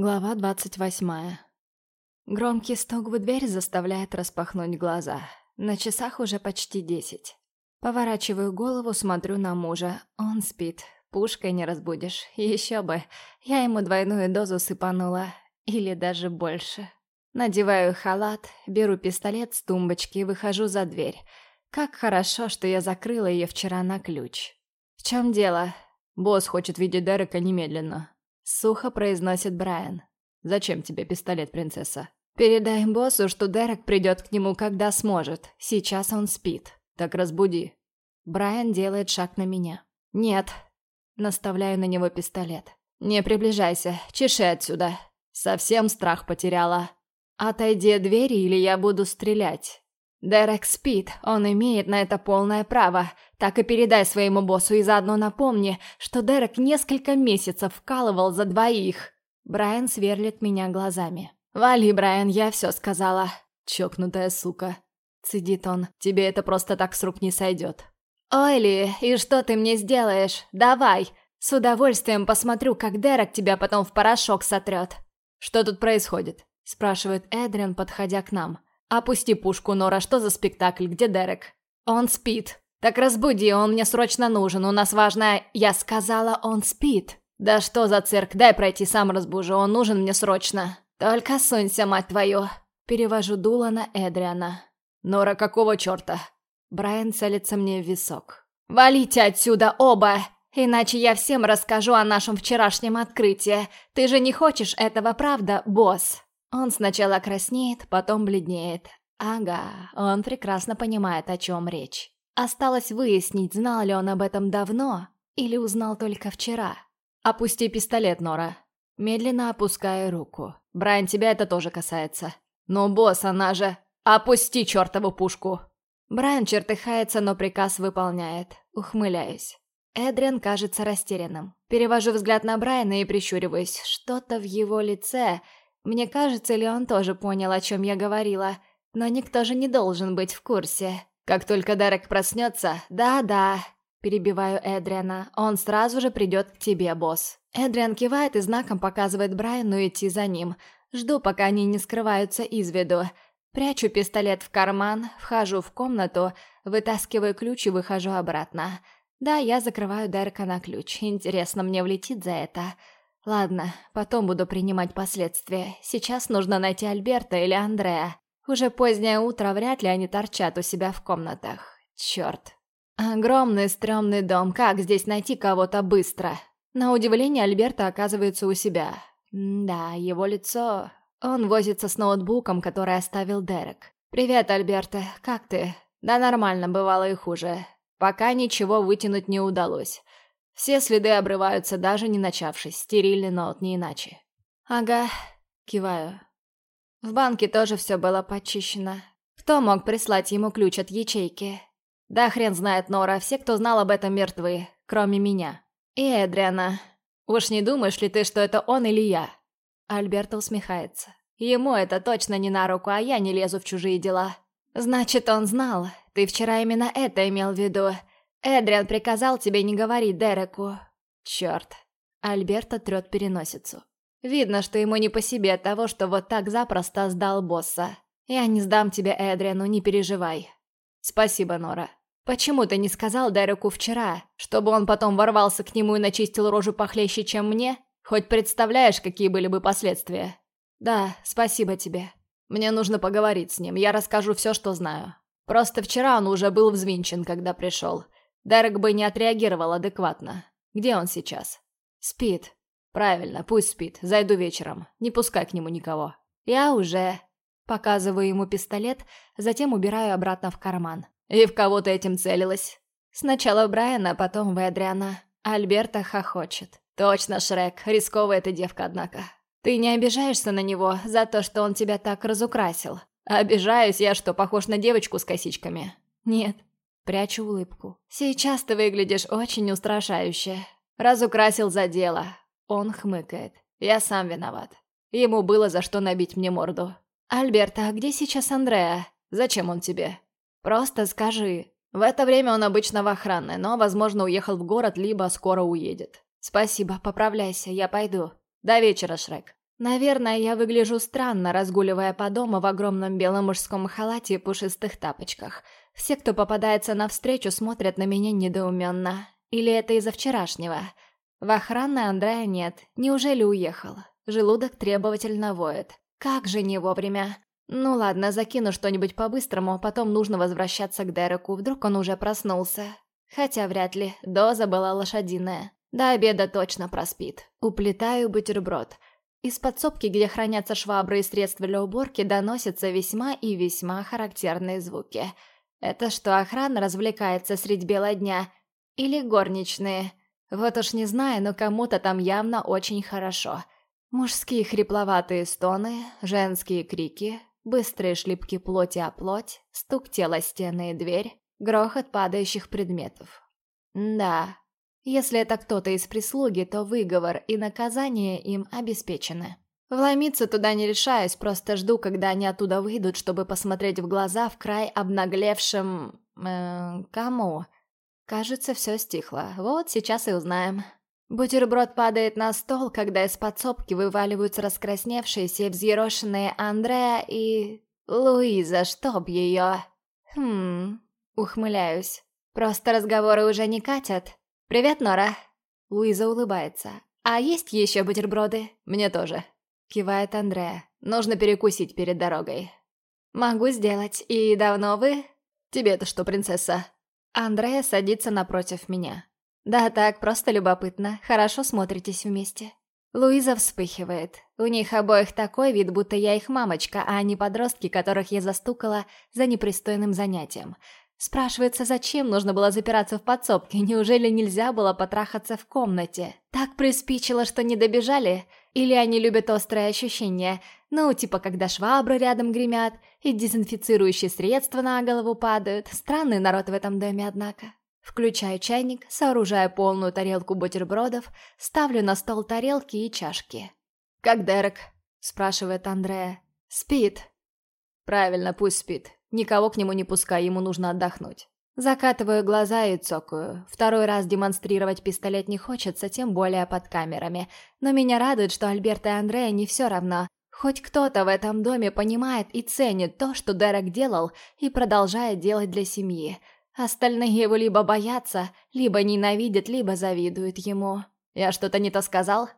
Глава двадцать восьмая. Громкий стук в дверь заставляет распахнуть глаза. На часах уже почти десять. Поворачиваю голову, смотрю на мужа. Он спит. Пушкой не разбудишь. Еще бы. Я ему двойную дозу сыпанула. Или даже больше. Надеваю халат, беру пистолет с тумбочки и выхожу за дверь. Как хорошо, что я закрыла ее вчера на ключ. В чем дело? Босс хочет видеть Дерека немедленно. Сухо произносит Брайан. «Зачем тебе пистолет, принцесса?» «Передай боссу, что Дерек придет к нему, когда сможет. Сейчас он спит. Так разбуди». Брайан делает шаг на меня. «Нет». Наставляю на него пистолет. «Не приближайся. Чеши отсюда. Совсем страх потеряла. Отойди от двери, или я буду стрелять». Дерек спит, он имеет на это полное право. Так и передай своему боссу и заодно напомни, что Дерек несколько месяцев вкалывал за двоих. Брайан сверлит меня глазами. «Вали, Брайан, я все сказала». «Чокнутая сука». Цедит он. «Тебе это просто так с рук не сойдет». «Ойли, и что ты мне сделаешь? Давай! С удовольствием посмотрю, как Дерек тебя потом в порошок сотрет». «Что тут происходит?» Спрашивает Эдриан, подходя к нам. «Опусти пушку, Нора, что за спектакль? Где Дерек?» «Он спит». «Так разбуди, он мне срочно нужен, у нас важная...» «Я сказала, он спит». «Да что за цирк? Дай пройти, сам разбужу, он нужен мне срочно». «Только сунься, мать твою!» Перевожу дуло на Эдриана. «Нора, какого черта?» Брайан целится мне в висок. «Валите отсюда оба! Иначе я всем расскажу о нашем вчерашнем открытии. Ты же не хочешь этого, правда, босс?» Он сначала краснеет, потом бледнеет. Ага, он прекрасно понимает, о чем речь. Осталось выяснить, знал ли он об этом давно или узнал только вчера. «Опусти пистолет, Нора». Медленно опускаю руку. «Брайан, тебя это тоже касается». «Ну, босс, она же...» «Опусти чертову пушку!» Брайан чертыхается, но приказ выполняет. Ухмыляюсь. Эдриан кажется растерянным. Перевожу взгляд на Брайана и прищуриваюсь. Что-то в его лице мне кажется, ли он тоже понял, о чем я говорила, но никто же не должен быть в курсе. Как только Дерек проснется, да-да, перебиваю Эдриана, он сразу же придет к тебе, босс. Эдриан кивает и знаком показывает Брайану идти за ним. Жду, пока они не скрываются из виду. Прячу пистолет в карман, вхожу в комнату, вытаскиваю ключ и выхожу обратно. Да, я закрываю Дерека на ключ. Интересно, мне влетит за это. Ладно, потом буду принимать последствия. Сейчас нужно найти Альберта или Андрея. Уже позднее утро, вряд ли они торчат у себя в комнатах. Черт. Огромный стрёмный дом, как здесь найти кого-то быстро? На удивление, Альберта оказывается у себя. да, его лицо... Он возится с ноутбуком, который оставил Дерек. «Привет, Альберта, как ты?» «Да нормально, бывало и хуже. Пока ничего вытянуть не удалось. Все следы обрываются, даже не начавшись. Стерильный ноут, не иначе. Ага, киваю. В банке тоже все было почищено. Кто мог прислать ему ключ от ячейки? Да хрен знает Нора, все, кто знал об этом, мертвы, кроме меня. И Эдриана. Уж не думаешь ли ты, что это он или я? Альберто усмехается. Ему это точно не на руку, а я не лезу в чужие дела. Значит, он знал. Ты вчера именно это имел в виду. Эдриан приказал тебе не говорить Дереку. Черт. Альберта трет переносицу. Видно, что ему не по себе от того, что вот так запросто сдал босса. Я не сдам тебя Эдриану, не переживай. Спасибо, Нора. Почему ты не сказал Дереку вчера, чтобы он потом ворвался к нему и начистил рожу похлеще, чем мне? Хоть представляешь, какие были бы последствия? Да, спасибо тебе. Мне нужно поговорить с ним, я расскажу все, что знаю. Просто вчера он уже был взвинчен, когда пришел. Дерек бы не отреагировал адекватно. Где он сейчас? Спит. Правильно, пусть спит. Зайду вечером. Не пускай к нему никого. Я уже... Показываю ему пистолет, затем убираю обратно в карман. И в кого ты этим целилась? Сначала Брайана, потом в Эдриана. Альберта хохочет. Точно, Шрек, рисковая ты девка, однако. Ты не обижаешься на него за то, что он тебя так разукрасил? Обижаюсь я, что похож на девочку с косичками? Нет, Прячу улыбку. «Сейчас ты выглядишь очень устрашающе. Разукрасил за дело». Он хмыкает. «Я сам виноват. Ему было за что набить мне морду». «Альберта, а где сейчас Андреа? Зачем он тебе?» «Просто скажи». В это время он обычно в охранной, но, возможно, уехал в город, либо скоро уедет. «Спасибо, поправляйся, я пойду. До вечера, Шрек». Наверное, я выгляжу странно, разгуливая по дому в огромном белом мужском халате и пушистых тапочках. Все, кто попадается навстречу, смотрят на меня недоуменно. Или это из-за вчерашнего? В охранной Андрея нет. Неужели уехал? Желудок требовательно воет. Как же не вовремя. Ну ладно, закину что-нибудь по-быстрому, потом нужно возвращаться к Дереку, вдруг он уже проснулся. Хотя вряд ли, доза была лошадиная. До обеда точно проспит. Уплетаю бутерброд. Из подсобки, где хранятся швабры и средства для уборки, доносятся весьма и весьма характерные звуки. Это что, охрана развлекается средь бела дня? Или горничные? Вот уж не знаю, но кому-то там явно очень хорошо. Мужские хрипловатые стоны, женские крики, быстрые шлепки плоти о плоть, стук тела стены и дверь, грохот падающих предметов. Да, если это кто-то из прислуги, то выговор и наказание им обеспечены. Вломиться туда не решаюсь, просто жду, когда они оттуда выйдут, чтобы посмотреть в глаза в край обнаглевшим... Э, кому? Кажется, все стихло. Вот сейчас и узнаем. Бутерброд падает на стол, когда из подсобки вываливаются раскрасневшиеся и взъерошенные Андреа и... Луиза, чтоб ее... Хм... Ухмыляюсь. Просто разговоры уже не катят. «Привет, Нора!» Луиза улыбается. «А есть еще бутерброды?» «Мне тоже», — кивает Андреа. «Нужно перекусить перед дорогой». «Могу сделать. И давно вы?» «Тебе-то что, принцесса?» Андреа садится напротив меня. «Да так, просто любопытно. Хорошо смотритесь вместе». Луиза вспыхивает. У них обоих такой вид, будто я их мамочка, а не подростки, которых я застукала за непристойным занятием. Спрашивается, зачем нужно было запираться в подсобке? Неужели нельзя было потрахаться в комнате? Так приспичило, что не добежали? Или они любят острые ощущения? Ну, типа, когда швабры рядом гремят, и дезинфицирующие средства на голову падают. Странный народ в этом доме, однако. Включаю чайник, сооружаю полную тарелку бутербродов, ставлю на стол тарелки и чашки. «Как Дерек?» – спрашивает Андрея. «Спит». «Правильно, пусть спит. Никого к нему не пускай, ему нужно отдохнуть. Закатываю глаза и цокаю. Второй раз демонстрировать пистолет не хочется, тем более под камерами. Но меня радует, что Альберт и Андрея не все равно. Хоть кто-то в этом доме понимает и ценит то, что Дерек делал и продолжает делать для семьи. Остальные его либо боятся, либо ненавидят, либо завидуют ему. «Я что-то не то сказал?»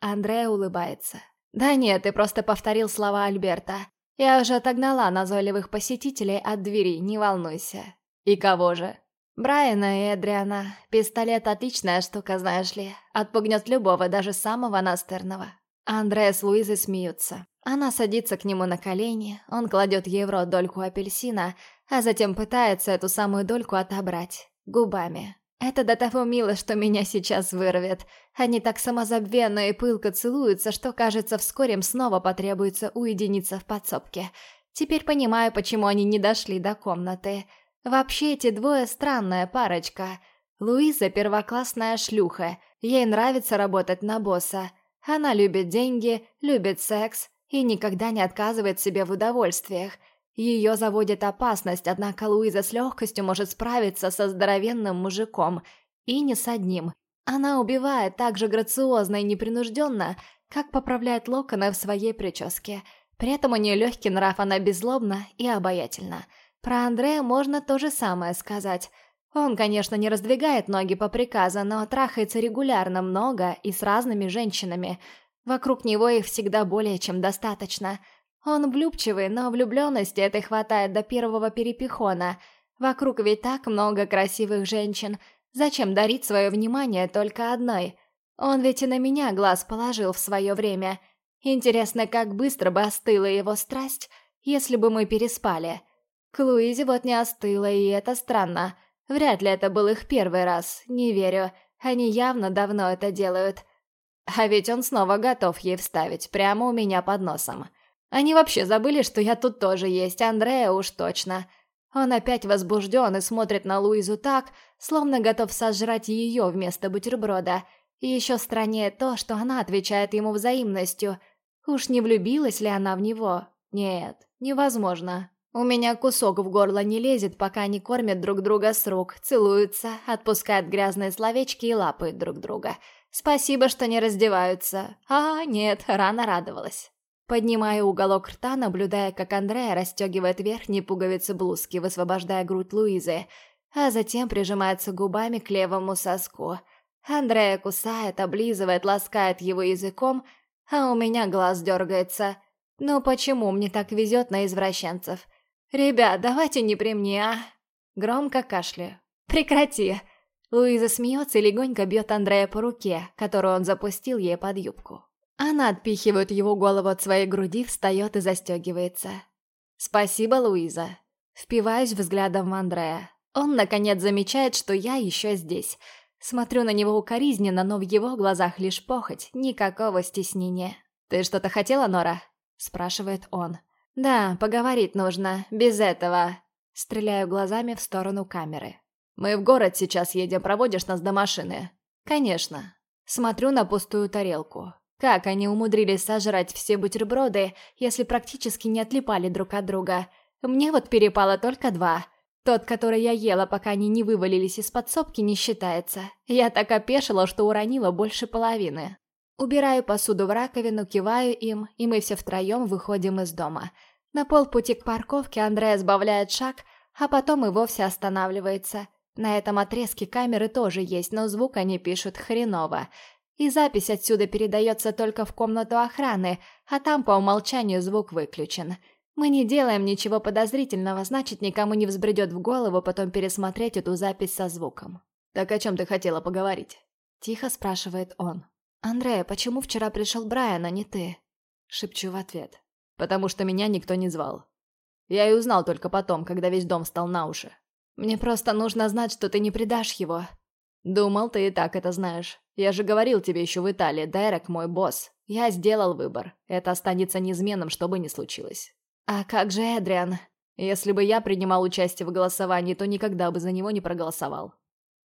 Андрея улыбается. «Да нет, ты просто повторил слова Альберта. Я уже отогнала назойливых посетителей от двери, не волнуйся. И кого же? Брайана и Эдриана. Пистолет отличная штука, знаешь ли. Отпугнет любого, даже самого настырного. Андреа с Луизой смеются. Она садится к нему на колени, он кладет ей в рот дольку апельсина, а затем пытается эту самую дольку отобрать. Губами. Это до того мило, что меня сейчас вырвет. Они так самозабвенно и пылко целуются, что, кажется, вскоре им снова потребуется уединиться в подсобке. Теперь понимаю, почему они не дошли до комнаты. Вообще, эти двое странная парочка. Луиза – первоклассная шлюха. Ей нравится работать на босса. Она любит деньги, любит секс и никогда не отказывает себе в удовольствиях – ее заводит опасность, однако Луиза с легкостью может справиться со здоровенным мужиком. И не с одним. Она убивает так же грациозно и непринужденно, как поправляет локоны в своей прическе. При этом у нее легкий нрав, она беззлобна и обаятельна. Про Андрея можно то же самое сказать. Он, конечно, не раздвигает ноги по приказу, но трахается регулярно много и с разными женщинами. Вокруг него их всегда более чем достаточно – он влюбчивый, но влюбленности этой хватает до первого перепихона. Вокруг ведь так много красивых женщин. Зачем дарить свое внимание только одной? Он ведь и на меня глаз положил в свое время. Интересно, как быстро бы остыла его страсть, если бы мы переспали. К Луизе вот не остыла, и это странно. Вряд ли это был их первый раз, не верю. Они явно давно это делают. А ведь он снова готов ей вставить, прямо у меня под носом. Они вообще забыли, что я тут тоже есть, Андрея уж точно. Он опять возбужден и смотрит на Луизу так, словно готов сожрать ее вместо бутерброда. И еще страннее то, что она отвечает ему взаимностью. Уж не влюбилась ли она в него? Нет, невозможно. У меня кусок в горло не лезет, пока они кормят друг друга с рук, целуются, отпускают грязные словечки и лапают друг друга. Спасибо, что не раздеваются. А, нет, рано радовалась. Поднимаю уголок рта, наблюдая, как Андрея расстегивает верхние пуговицы блузки, высвобождая грудь Луизы, а затем прижимается губами к левому соску. Андрея кусает, облизывает, ласкает его языком, а у меня глаз дергается. Ну почему мне так везет на извращенцев? Ребят, давайте не при мне, а? Громко кашляю. Прекрати! Луиза смеется и легонько бьет Андрея по руке, которую он запустил ей под юбку. Она отпихивает его голову от своей груди, встает и застегивается. «Спасибо, Луиза». Впиваюсь взглядом в Андрея. Он, наконец, замечает, что я еще здесь. Смотрю на него укоризненно, но в его глазах лишь похоть, никакого стеснения. «Ты что-то хотела, Нора?» – спрашивает он. «Да, поговорить нужно, без этого». Стреляю глазами в сторону камеры. «Мы в город сейчас едем, проводишь нас до машины?» «Конечно». Смотрю на пустую тарелку. Как они умудрились сожрать все бутерброды, если практически не отлипали друг от друга? Мне вот перепало только два. Тот, который я ела, пока они не вывалились из подсобки, не считается. Я так опешила, что уронила больше половины. Убираю посуду в раковину, киваю им, и мы все втроем выходим из дома. На полпути к парковке Андрея сбавляет шаг, а потом и вовсе останавливается – на этом отрезке камеры тоже есть, но звук они пишут хреново. И запись отсюда передается только в комнату охраны, а там по умолчанию звук выключен. Мы не делаем ничего подозрительного, значит, никому не взбредет в голову потом пересмотреть эту запись со звуком. «Так о чем ты хотела поговорить?» Тихо спрашивает он. «Андрея, почему вчера пришел Брайан, а не ты?» Шепчу в ответ. «Потому что меня никто не звал. Я и узнал только потом, когда весь дом стал на уши. Мне просто нужно знать, что ты не предашь его. Думал, ты и так это знаешь. Я же говорил тебе еще в Италии, Дерек мой босс. Я сделал выбор. Это останется неизменным, что бы ни случилось. А как же Эдриан? Если бы я принимал участие в голосовании, то никогда бы за него не проголосовал.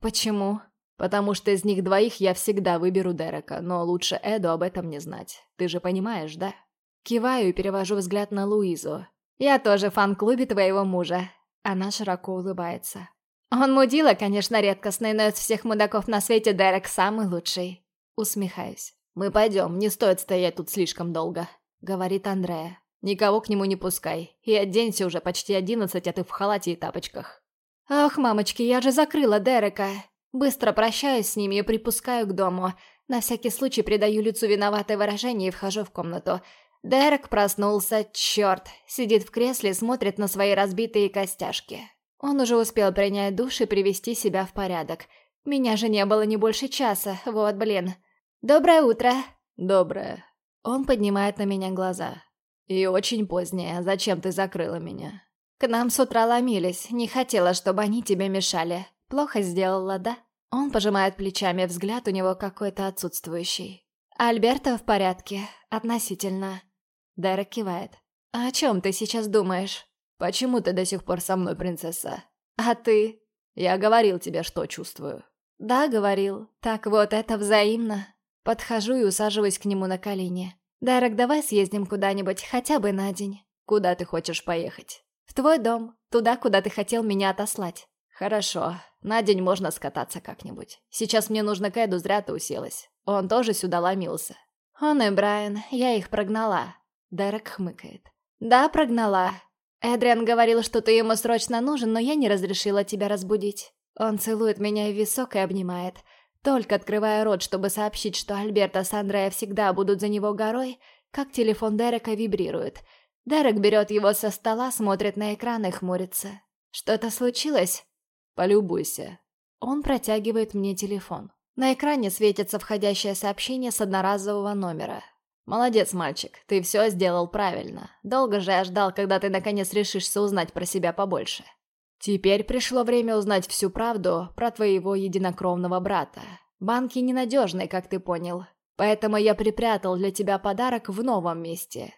Почему? Потому что из них двоих я всегда выберу Дерека, но лучше Эду об этом не знать. Ты же понимаешь, да? Киваю и перевожу взгляд на Луизу. Я тоже фан-клубе твоего мужа. Она широко улыбается. «Он мудила, конечно, редкостный, но из всех мудаков на свете Дерек самый лучший». Усмехаюсь. «Мы пойдем, не стоит стоять тут слишком долго», — говорит Андрея. «Никого к нему не пускай. И оденься уже почти одиннадцать, а ты в халате и тапочках». «Ах, мамочки, я же закрыла Дерека!» Быстро прощаюсь с ними и припускаю к дому. На всякий случай придаю лицу виноватое выражение и вхожу в комнату. Дерек проснулся, черт, сидит в кресле и смотрит на свои разбитые костяшки. Он уже успел принять душ и привести себя в порядок. Меня же не было не больше часа, вот блин. «Доброе утро!» «Доброе». Он поднимает на меня глаза. «И очень позднее. Зачем ты закрыла меня?» «К нам с утра ломились. Не хотела, чтобы они тебе мешали. Плохо сделала, да?» Он пожимает плечами, взгляд у него какой-то отсутствующий. «Альберта в порядке. Относительно. Дайрек кивает. «А «О чем ты сейчас думаешь?» «Почему ты до сих пор со мной, принцесса?» «А ты?» «Я говорил тебе, что чувствую». «Да, говорил. Так вот, это взаимно». Подхожу и усаживаюсь к нему на колени. «Дайрек, давай съездим куда-нибудь, хотя бы на день». «Куда ты хочешь поехать?» «В твой дом. Туда, куда ты хотел меня отослать». «Хорошо. На день можно скататься как-нибудь. Сейчас мне нужно к Эду, зря ты уселась. Он тоже сюда ломился». «Он и Брайан. Я их прогнала. Дерек хмыкает. «Да, прогнала. Эдриан говорил, что ты ему срочно нужен, но я не разрешила тебя разбудить. Он целует меня в висок и обнимает. Только открывая рот, чтобы сообщить, что Альберта с Андрея всегда будут за него горой, как телефон Дерека вибрирует. Дерек берет его со стола, смотрит на экран и хмурится. «Что-то случилось?» «Полюбуйся». Он протягивает мне телефон. На экране светится входящее сообщение с одноразового номера. «Молодец, мальчик, ты все сделал правильно. Долго же я ждал, когда ты наконец решишься узнать про себя побольше. Теперь пришло время узнать всю правду про твоего единокровного брата. Банки ненадежны, как ты понял. Поэтому я припрятал для тебя подарок в новом месте.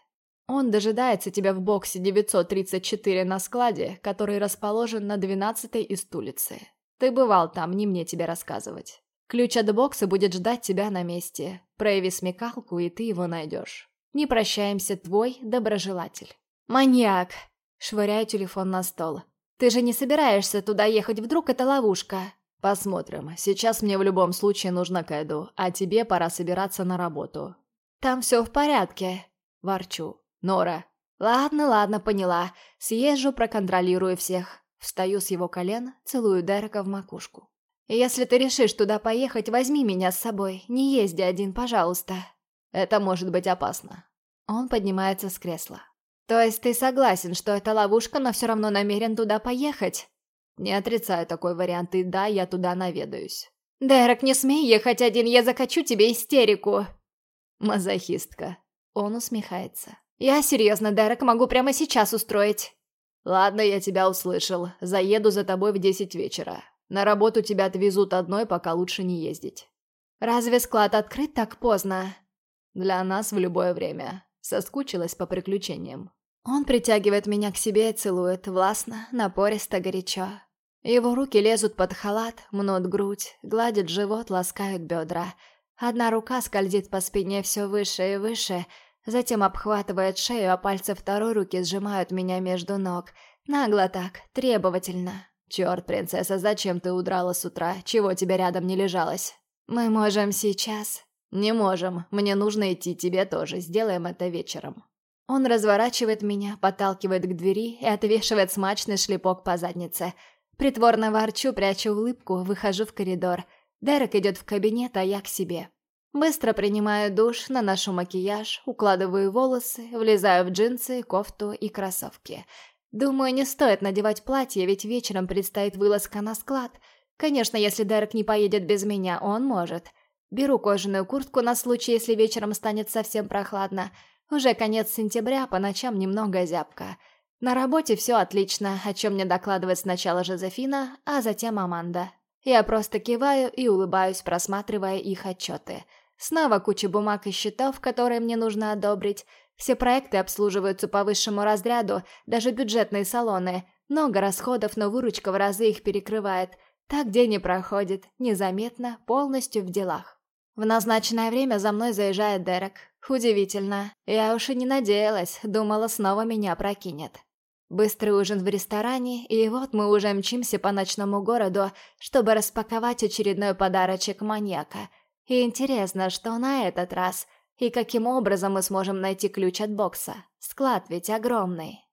Он дожидается тебя в боксе 934 на складе, который расположен на 12-й из улицы. Ты бывал там, не мне тебе рассказывать. Ключ от бокса будет ждать тебя на месте. Прояви смекалку, и ты его найдешь. Не прощаемся, твой доброжелатель. Маньяк! Швыряю телефон на стол. Ты же не собираешься туда ехать, вдруг это ловушка? Посмотрим. Сейчас мне в любом случае нужно к Эду, а тебе пора собираться на работу. Там все в порядке. Ворчу. Нора. Ладно, ладно, поняла. Съезжу, проконтролирую всех. Встаю с его колен, целую Дерека в макушку. «Если ты решишь туда поехать, возьми меня с собой. Не езди один, пожалуйста». «Это может быть опасно». Он поднимается с кресла. «То есть ты согласен, что это ловушка, но все равно намерен туда поехать?» «Не отрицаю такой вариант, и да, я туда наведаюсь». «Дерек, не смей ехать один, я закачу тебе истерику!» «Мазохистка». Он усмехается. «Я серьезно, Дерек, могу прямо сейчас устроить». «Ладно, я тебя услышал. Заеду за тобой в десять вечера. На работу тебя отвезут одной, пока лучше не ездить». «Разве склад открыт так поздно?» «Для нас в любое время. Соскучилась по приключениям». Он притягивает меня к себе и целует, властно, напористо, горячо. Его руки лезут под халат, мнут грудь, гладят живот, ласкают бедра. Одна рука скользит по спине все выше и выше, затем обхватывает шею, а пальцы второй руки сжимают меня между ног. Нагло так, требовательно. «Черт, принцесса, зачем ты удрала с утра? Чего тебе рядом не лежалось?» «Мы можем сейчас». «Не можем. Мне нужно идти, тебе тоже. Сделаем это вечером». Он разворачивает меня, подталкивает к двери и отвешивает смачный шлепок по заднице. Притворно ворчу, прячу улыбку, выхожу в коридор. Дерек идет в кабинет, а я к себе. Быстро принимаю душ, наношу макияж, укладываю волосы, влезаю в джинсы, кофту и кроссовки. Думаю, не стоит надевать платье, ведь вечером предстоит вылазка на склад. Конечно, если Дерек не поедет без меня, он может. Беру кожаную куртку на случай, если вечером станет совсем прохладно. Уже конец сентября, по ночам немного зябко. На работе все отлично, о чем мне докладывает сначала Жозефина, а затем Аманда. Я просто киваю и улыбаюсь, просматривая их отчеты. Снова куча бумаг и счетов, которые мне нужно одобрить. Все проекты обслуживаются по высшему разряду, даже бюджетные салоны. Много расходов, но выручка в разы их перекрывает. Так день и проходит, незаметно, полностью в делах. В назначенное время за мной заезжает Дерек. Удивительно. Я уж и не надеялась, думала, снова меня прокинет. Быстрый ужин в ресторане, и вот мы уже мчимся по ночному городу, чтобы распаковать очередной подарочек маньяка – и интересно, что на этот раз, и каким образом мы сможем найти ключ от бокса. Склад ведь огромный.